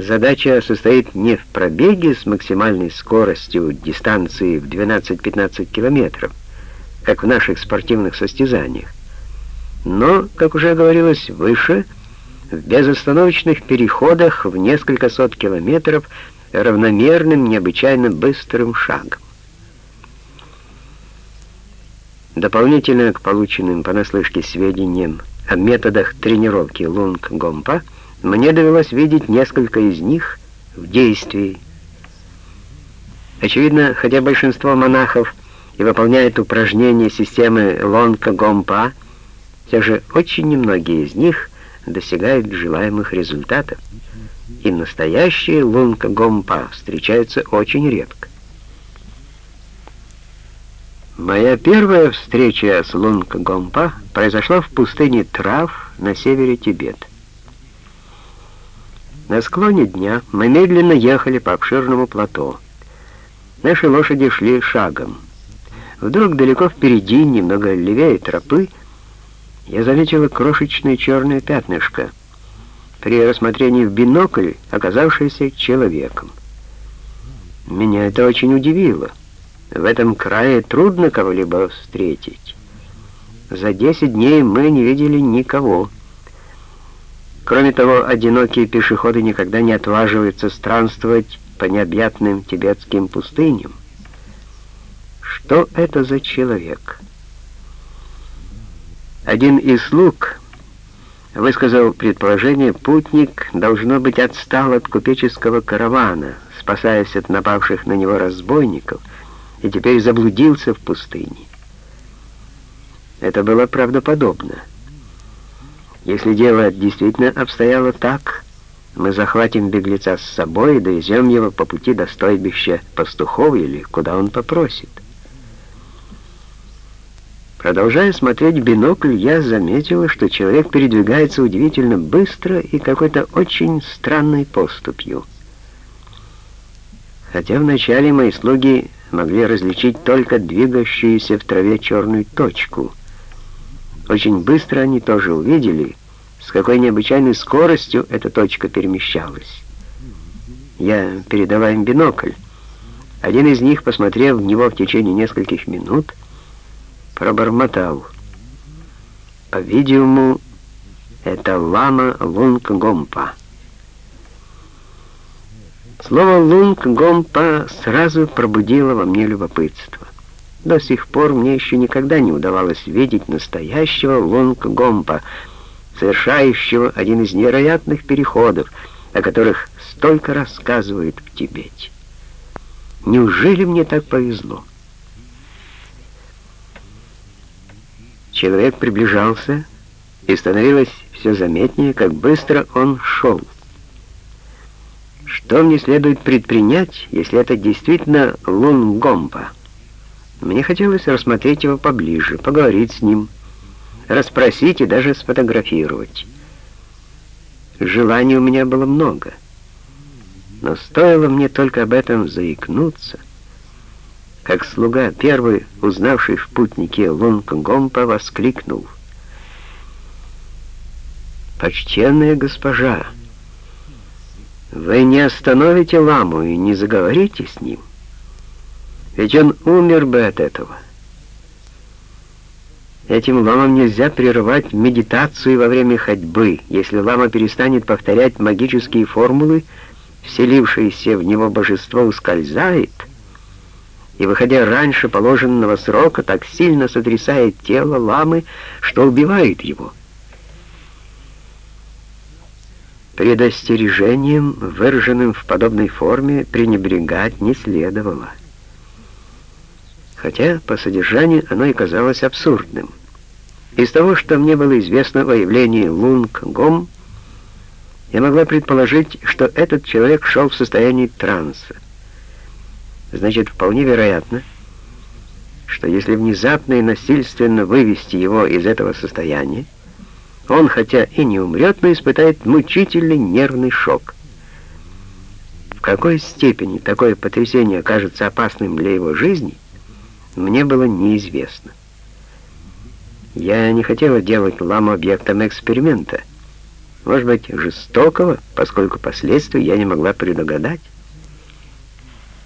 Задача состоит не в пробеге с максимальной скоростью дистанции в 12-15 километров, как в наших спортивных состязаниях, но, как уже говорилось выше, в безостановочных переходах в несколько сот километров равномерным, необычайно быстрым шагом. Дополнительно к полученным понаслышке сведениям о методах тренировки лунг-гомпа, мне довелось видеть несколько из них в действии. Очевидно, хотя большинство монахов и выполняет упражнения системы лонга-гомпа, все же очень немногие из них достигают желаемых результатов, и настоящие лунга-гомпа встречаются очень редко. Моя первая встреча с лунга-гомпа произошла в пустыне Трав на севере Тибета. На склоне дня мы медленно ехали по обширному плато. Наши лошади шли шагом. Вдруг далеко впереди, немного левее тропы, я заметила крошечное черное пятнышко, при рассмотрении в бинокль оказавшееся человеком. Меня это очень удивило. В этом крае трудно кого-либо встретить. За десять дней мы не видели никого. Кроме того, одинокие пешеходы никогда не отваживаются странствовать по необъятным тибетским пустыням. Что это за человек? Один из слуг высказал предположение, путник, должно быть, отстал от купеческого каравана, спасаясь от напавших на него разбойников, и теперь заблудился в пустыне. Это было правдоподобно. Если дело действительно обстояло так, мы захватим беглеца с собой и довезем его по пути до стойбища пастухов или куда он попросит. Продолжая смотреть в бинокль, я заметила, что человек передвигается удивительно быстро и какой-то очень странной поступью. Хотя вначале мои слуги могли различить только двигающуюся в траве черную точку — очень быстро они тоже увидели, с какой необычайной скоростью эта точка перемещалась. Я передала им бинокль. Один из них, посмотрев в него в течение нескольких минут, пробормотал. По-видимому, это лама Лунг-Гомпа. Слово Лунг-Гомпа сразу пробудило во мне любопытство. До сих пор мне еще никогда не удавалось видеть настоящего лонг-гомпа, совершающего один из невероятных переходов, о которых столько рассказывают в Тибете. Неужели мне так повезло? Человек приближался, и становилось все заметнее, как быстро он шел. Что мне следует предпринять, если это действительно Лунгомпа? Мне хотелось рассмотреть его поближе, поговорить с ним, расспросить и даже сфотографировать. Желаний у меня было много, но стоило мне только об этом заикнуться, как слуга, первый, узнавший в путнике Лунг-Гомпа, воскликнул. «Почтенная госпожа, вы не остановите ламу и не заговорите с ним?» Ведь он умер бы от этого. Этим ламам нельзя прерывать медитацию во время ходьбы. Если лама перестанет повторять магические формулы, вселившееся в него божество ускользает, и, выходя раньше положенного срока, так сильно сотрясает тело ламы, что убивает его. Предостережением, выраженным в подобной форме, пренебрегать не следовало хотя по содержанию оно и казалось абсурдным. Из того, что мне было известно о явлении Лунг-Гом, я могла предположить, что этот человек шел в состоянии транса. Значит, вполне вероятно, что если внезапно и насильственно вывести его из этого состояния, он, хотя и не умрет, но испытает мучительный нервный шок. В какой степени такое потрясение окажется опасным для его жизни – мне было неизвестно. Я не хотела делать ламу объектом эксперимента, Может быть, жестокого, поскольку последствий я не могла предугадать.